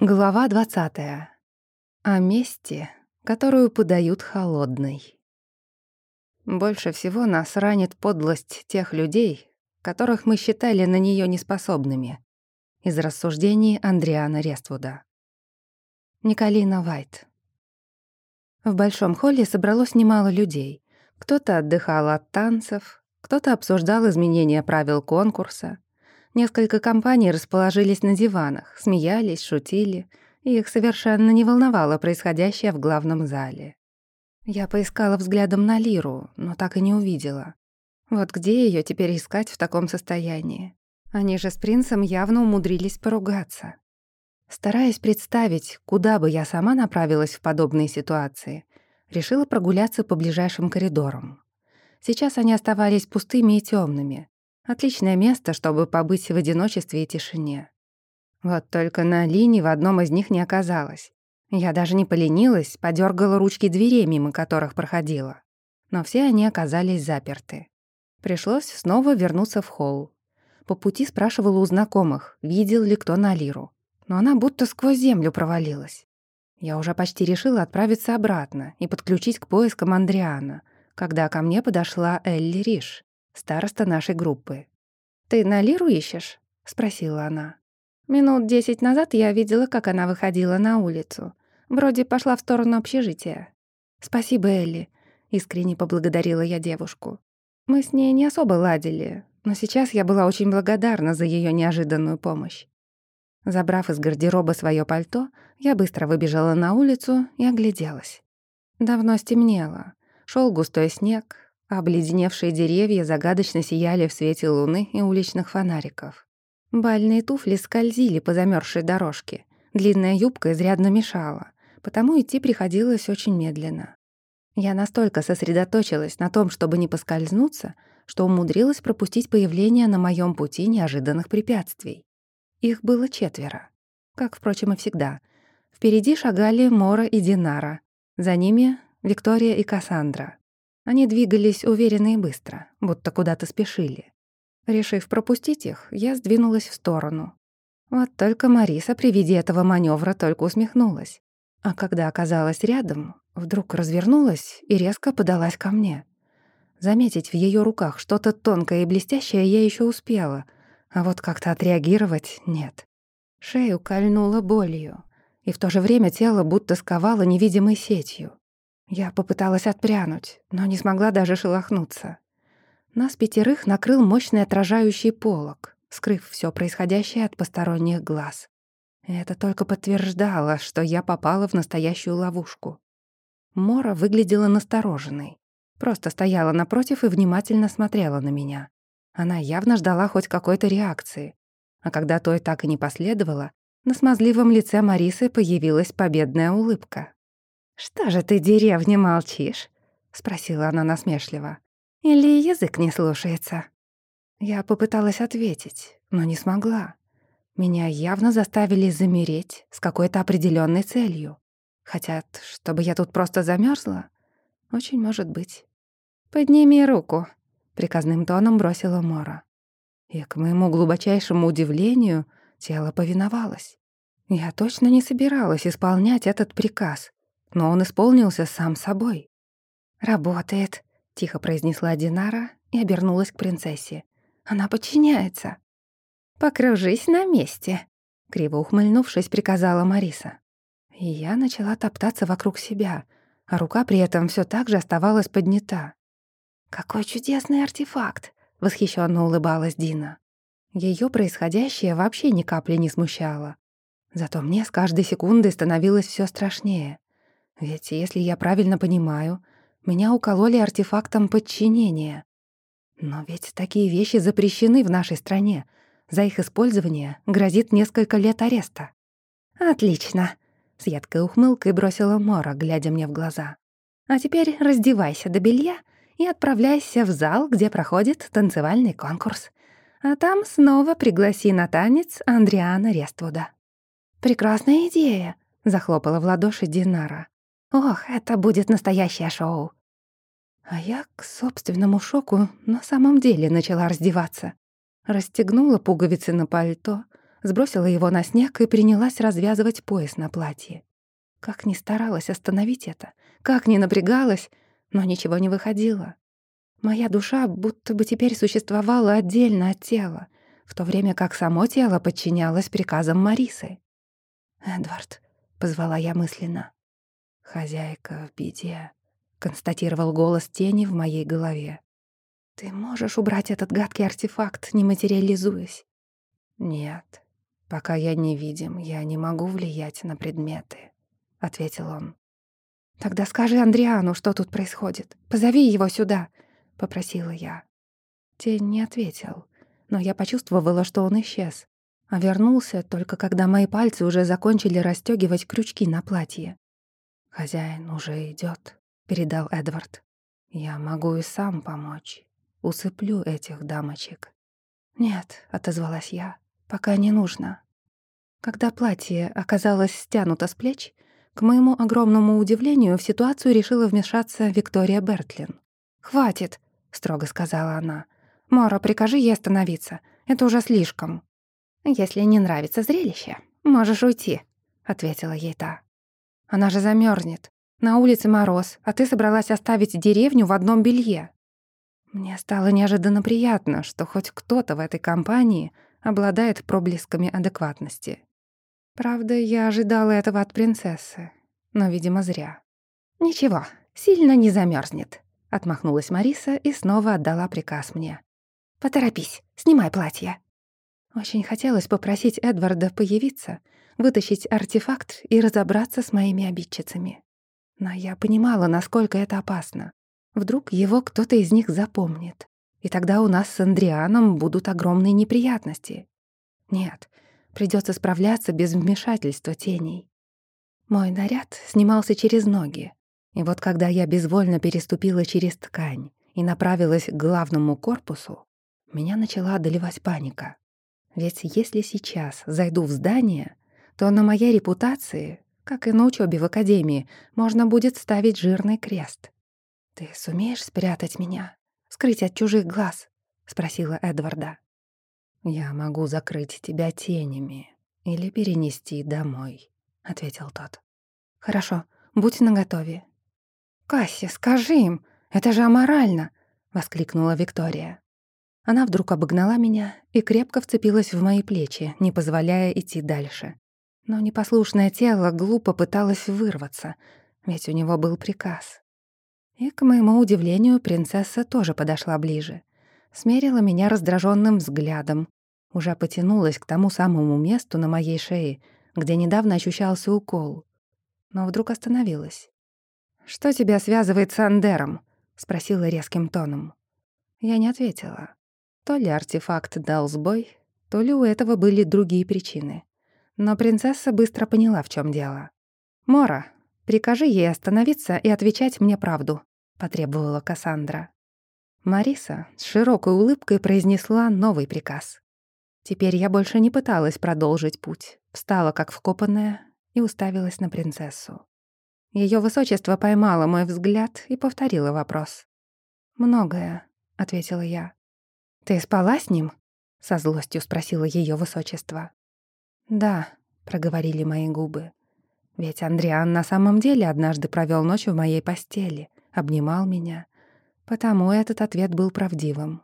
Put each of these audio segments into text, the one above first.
Глава 20. О мести, которую подают холодной. Больше всего нас ранит подлость тех людей, которых мы считали на нее неспособными. Из рассуждений Андриана Рествуда. Николина Вайт. В большом холле собралось немало людей. Кто-то отдыхал от танцев, кто-то обсуждал изменения правил конкурса, Несколько компаний расположились на диванах, смеялись, шутили, и их совершенно не волновало происходящее в главном зале. Я поискала взглядом на Лиру, но так и не увидела. Вот где ее теперь искать в таком состоянии? Они же с принцем явно умудрились поругаться. Стараясь представить, куда бы я сама направилась в подобные ситуации, решила прогуляться по ближайшим коридорам. Сейчас они оставались пустыми и темными, Отличное место, чтобы побыть в одиночестве и тишине. Вот только на линии в одном из них не оказалось. Я даже не поленилась, подергала ручки дверей, мимо которых проходила. Но все они оказались заперты. Пришлось снова вернуться в холл. По пути спрашивала у знакомых, видел ли кто на Лиру. Но она будто сквозь землю провалилась. Я уже почти решила отправиться обратно и подключить к поискам Андриана, когда ко мне подошла Элли Риш староста нашей группы. «Ты на Лиру ищешь?» — спросила она. Минут десять назад я видела, как она выходила на улицу. Вроде пошла в сторону общежития. «Спасибо, Элли», — искренне поблагодарила я девушку. Мы с ней не особо ладили, но сейчас я была очень благодарна за ее неожиданную помощь. Забрав из гардероба свое пальто, я быстро выбежала на улицу и огляделась. Давно стемнело. Шел густой снег, Обледеневшие деревья загадочно сияли в свете луны и уличных фонариков. Бальные туфли скользили по замерзшей дорожке. Длинная юбка изрядно мешала, потому идти приходилось очень медленно. Я настолько сосредоточилась на том, чтобы не поскользнуться, что умудрилась пропустить появление на моем пути неожиданных препятствий. Их было четверо. Как, впрочем, и всегда. Впереди шагали Мора и Динара. За ними — Виктория и Кассандра. Они двигались уверенно и быстро, будто куда-то спешили. Решив пропустить их, я сдвинулась в сторону. Вот только Мариса при виде этого маневра только усмехнулась. А когда оказалась рядом, вдруг развернулась и резко подалась ко мне. Заметить в ее руках что-то тонкое и блестящее я еще успела, а вот как-то отреагировать — нет. Шею кольнула болью, и в то же время тело будто сковало невидимой сетью. Я попыталась отпрянуть, но не смогла даже шелохнуться. Нас пятерых накрыл мощный отражающий полог, скрыв все происходящее от посторонних глаз. это только подтверждало, что я попала в настоящую ловушку. Мора выглядела настороженной. Просто стояла напротив и внимательно смотрела на меня. Она явно ждала хоть какой-то реакции. А когда той так и не последовало, на смазливом лице Марисы появилась победная улыбка. «Что же ты, деревня, молчишь?» — спросила она насмешливо. «Или язык не слушается?» Я попыталась ответить, но не смогла. Меня явно заставили замереть с какой-то определенной целью. Хотят, чтобы я тут просто замерзла? Очень может быть. «Подними руку», — приказным тоном бросила Мора. И, к моему глубочайшему удивлению, тело повиновалось. Я точно не собиралась исполнять этот приказ но он исполнился сам собой. «Работает», — тихо произнесла Динара и обернулась к принцессе. «Она подчиняется». «Покружись на месте», — криво ухмыльнувшись, приказала Мариса. И я начала топтаться вокруг себя, а рука при этом все так же оставалась поднята. «Какой чудесный артефакт!» — восхищенно улыбалась Дина. Ее происходящее вообще ни капли не смущало. Зато мне с каждой секундой становилось все страшнее. Ведь, если я правильно понимаю, меня укололи артефактом подчинения. Но ведь такие вещи запрещены в нашей стране. За их использование грозит несколько лет ареста. «Отлично», — с едкой ухмылкой бросила Мора, глядя мне в глаза. «А теперь раздевайся до белья и отправляйся в зал, где проходит танцевальный конкурс. А там снова пригласи на танец Андриана Рествуда». «Прекрасная идея», — захлопала в ладоши Динара. Ох, это будет настоящее шоу. А я к собственному шоку на самом деле начала раздеваться. Расстегнула пуговицы на пальто, сбросила его на снег и принялась развязывать пояс на платье. Как ни старалась остановить это, как ни напрягалась, но ничего не выходило. Моя душа будто бы теперь существовала отдельно от тела, в то время как само тело подчинялось приказам Марисы. «Эдвард», — позвала я мысленно. «Хозяйка в беде», — констатировал голос тени в моей голове. «Ты можешь убрать этот гадкий артефакт, не материализуясь?» «Нет, пока я не видим, я не могу влиять на предметы», — ответил он. «Тогда скажи Андриану, что тут происходит. Позови его сюда», — попросила я. Тень не ответил, но я почувствовала, что он исчез, а вернулся только когда мои пальцы уже закончили расстёгивать крючки на платье. «Хозяин уже идёт», — передал Эдвард. «Я могу и сам помочь. Усыплю этих дамочек». «Нет», — отозвалась я, — «пока не нужно». Когда платье оказалось стянуто с плеч, к моему огромному удивлению в ситуацию решила вмешаться Виктория Бертлин. «Хватит», — строго сказала она. «Мора, прикажи ей остановиться. Это уже слишком». «Если не нравится зрелище, можешь уйти», — ответила ей та. «Она же замерзнет. На улице мороз, а ты собралась оставить деревню в одном белье». Мне стало неожиданно приятно, что хоть кто-то в этой компании обладает проблесками адекватности. Правда, я ожидала этого от принцессы, но, видимо, зря. «Ничего, сильно не замерзнет, отмахнулась Мариса и снова отдала приказ мне. «Поторопись, снимай платье». Очень хотелось попросить Эдварда появиться, вытащить артефакт и разобраться с моими обидчицами. Но я понимала, насколько это опасно. Вдруг его кто-то из них запомнит, и тогда у нас с Андрианом будут огромные неприятности. Нет, придется справляться без вмешательства теней. Мой наряд снимался через ноги, и вот когда я безвольно переступила через ткань и направилась к главному корпусу, меня начала одолевать паника. Ведь если сейчас зайду в здание, то на моей репутации, как и на учебе в академии, можно будет ставить жирный крест. «Ты сумеешь спрятать меня? Скрыть от чужих глаз?» — спросила Эдварда. «Я могу закрыть тебя тенями или перенести домой», — ответил тот. «Хорошо, будь наготове». «Касси, скажи им, это же аморально!» — воскликнула Виктория. Она вдруг обогнала меня и крепко вцепилась в мои плечи, не позволяя идти дальше. Но непослушное тело глупо пыталось вырваться, ведь у него был приказ. И, к моему удивлению, принцесса тоже подошла ближе. Смерила меня раздраженным взглядом. Уже потянулась к тому самому месту на моей шее, где недавно ощущался укол. Но вдруг остановилась. «Что тебя связывает с Андером?» — спросила резким тоном. Я не ответила. То ли артефакт дал сбой, то ли у этого были другие причины. Но принцесса быстро поняла, в чем дело. «Мора, прикажи ей остановиться и отвечать мне правду», — потребовала Кассандра. Мариса с широкой улыбкой произнесла новый приказ. Теперь я больше не пыталась продолжить путь, встала как вкопанная и уставилась на принцессу. Ее высочество поймало мой взгляд и повторило вопрос. «Многое», — ответила я. «Ты спала с ним?» — со злостью спросила ее высочество. «Да», — проговорили мои губы. «Ведь Андриан на самом деле однажды провел ночь в моей постели, обнимал меня. Потому этот ответ был правдивым».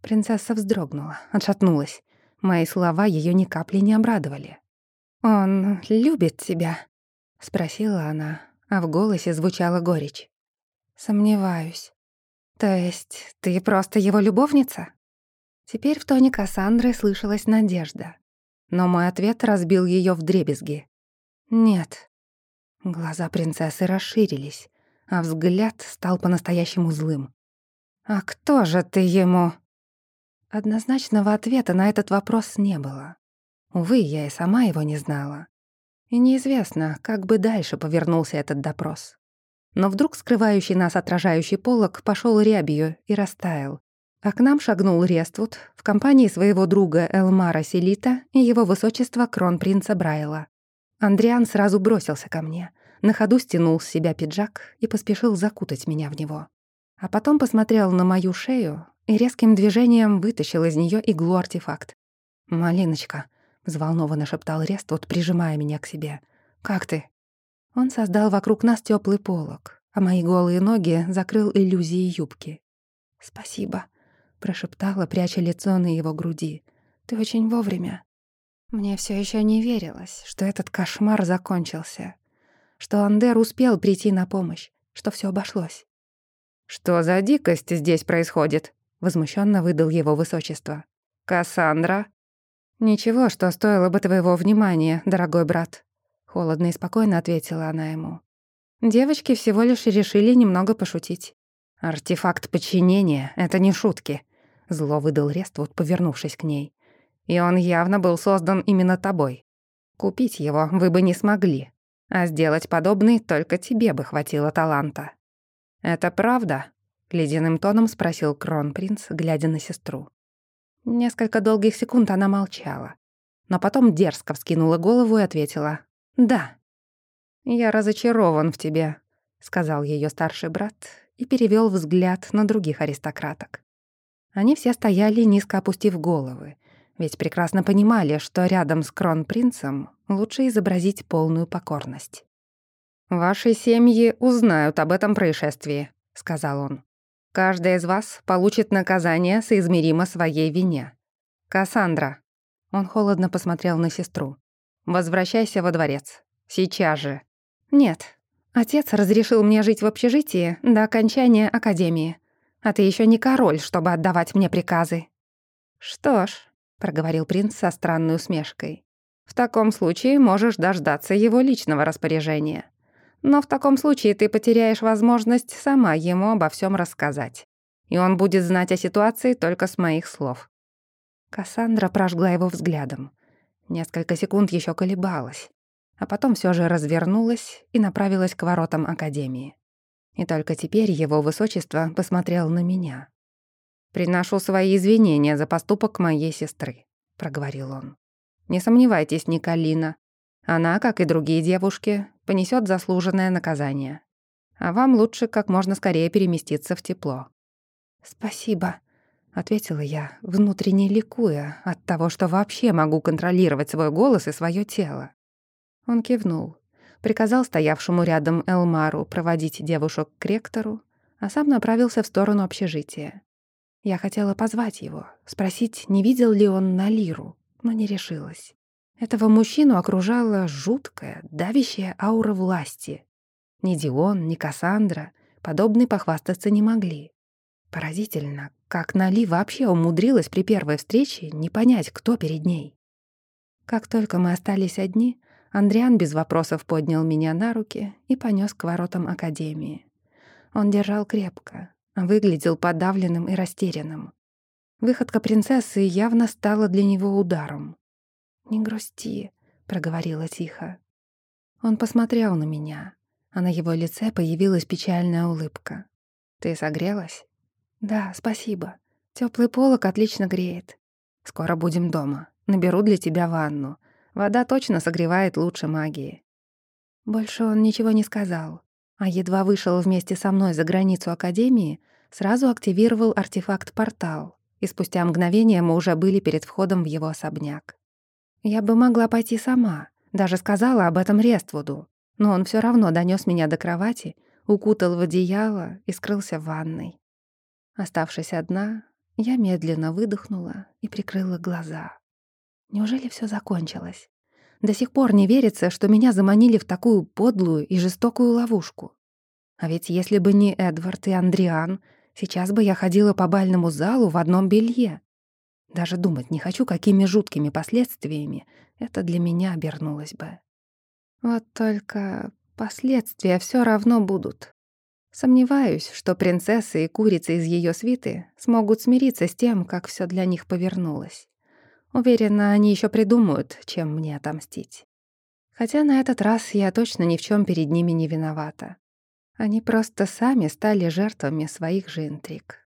Принцесса вздрогнула, отшатнулась. Мои слова ее ни капли не обрадовали. «Он любит тебя?» — спросила она, а в голосе звучала горечь. «Сомневаюсь. То есть ты просто его любовница?» Теперь в тоне Кассандры слышалась надежда. Но мой ответ разбил её вдребезги. «Нет». Глаза принцессы расширились, а взгляд стал по-настоящему злым. «А кто же ты ему?» Однозначного ответа на этот вопрос не было. Увы, я и сама его не знала. И неизвестно, как бы дальше повернулся этот допрос. Но вдруг скрывающий нас отражающий полог пошёл рябью и растаял, а к нам шагнул Рествуд в компании своего друга Элмара Селита и его высочества кронпринца Брайла. Андриан сразу бросился ко мне, на ходу стянул с себя пиджак и поспешил закутать меня в него. А потом посмотрел на мою шею и резким движением вытащил из нее иглу-артефакт. «Малиночка», —— взволнованно шептал Рествуд, прижимая меня к себе. «Как ты?» Он создал вокруг нас теплый полог, а мои голые ноги закрыл иллюзией юбки. «Спасибо», — прошептала, пряча лицо на его груди. «Ты очень вовремя». Мне все еще не верилось, что этот кошмар закончился, что Андер успел прийти на помощь, что все обошлось. «Что за дикость здесь происходит?» — возмущенно выдал его высочество. «Кассандра?» «Ничего, что стоило бы твоего внимания, дорогой брат», — холодно и спокойно ответила она ему. Девочки всего лишь решили немного пошутить. «Артефакт подчинения — это не шутки», — зло выдал Рествуд, повернувшись к ней. «И он явно был создан именно тобой. Купить его вы бы не смогли, а сделать подобный только тебе бы хватило таланта». «Это правда?» — ледяным тоном спросил Кронпринц, глядя на сестру. Несколько долгих секунд она молчала, но потом дерзко вскинула голову и ответила «Да». «Я разочарован в тебе», — сказал ее старший брат и перевел взгляд на других аристократок. Они все стояли, низко опустив головы, ведь прекрасно понимали, что рядом с кронпринцем лучше изобразить полную покорность. «Ваши семьи узнают об этом происшествии», — сказал он. Каждая из вас получит наказание соизмеримо своей вине. Кассандра». Он холодно посмотрел на сестру. «Возвращайся во дворец. Сейчас же». «Нет. Отец разрешил мне жить в общежитии до окончания академии. А ты еще не король, чтобы отдавать мне приказы». «Что ж», — проговорил принц со странной усмешкой, «в таком случае можешь дождаться его личного распоряжения. Но в таком случае ты потеряешь возможность сама ему обо всем рассказать. И он будет знать о ситуации только с моих слов». Кассандра прожгла его взглядом. Несколько секунд еще колебалась, а потом все же развернулась и направилась к воротам Академии. И только теперь его высочество посмотрел на меня. «Приношу свои извинения за поступок моей сестры», — проговорил он. «Не сомневайтесь, Николина, она, как и другие девушки, понесет заслуженное наказание. А вам лучше как можно скорее переместиться в тепло». «Спасибо», — ответила я, внутренне ликуя от того, что вообще могу контролировать свой голос и свое тело. Он кивнул, приказал стоявшему рядом Элмару проводить девушек к ректору, а сам направился в сторону общежития. Я хотела позвать его, спросить, не видел ли он Налиру, но не решилась. Этого мужчину окружала жуткая, давящая аура власти. Ни Дион, ни Кассандра подобной похвастаться не могли. Поразительно, как Нали вообще умудрилась при первой встрече не понять, кто перед ней. Как только мы остались одни, Андриан без вопросов поднял меня на руки и понес к воротам Академии. Он держал крепко, выглядел подавленным и растерянным. Выходка принцессы явно стала для него ударом. «Не грусти», — проговорила тихо. Он посмотрел на меня, а на его лице появилась печальная улыбка. «Ты согрелась?» «Да, спасибо. Теплый полок отлично греет. Скоро будем дома. Наберу для тебя ванну. Вода точно согревает лучше магии». Больше он ничего не сказал, а едва вышел вместе со мной за границу Академии, сразу активировал артефакт-портал, и спустя мгновение мы уже были перед входом в его особняк. Я бы могла пойти сама, даже сказала об этом Рествуду, но он все равно донес меня до кровати, укутал в одеяло и скрылся в ванной. Оставшись одна, я медленно выдохнула и прикрыла глаза. Неужели все закончилось? До сих пор не верится, что меня заманили в такую подлую и жестокую ловушку. А ведь если бы не Эдвард и Андриан, сейчас бы я ходила по бальному залу в одном белье. Даже думать не хочу, какими жуткими последствиями это для меня обернулось бы. Вот только последствия все равно будут. Сомневаюсь, что принцессы и курицы из ее свиты смогут смириться с тем, как все для них повернулось. Уверена, они еще придумают, чем мне отомстить. Хотя на этот раз я точно ни в чем перед ними не виновата. Они просто сами стали жертвами своих же интриг.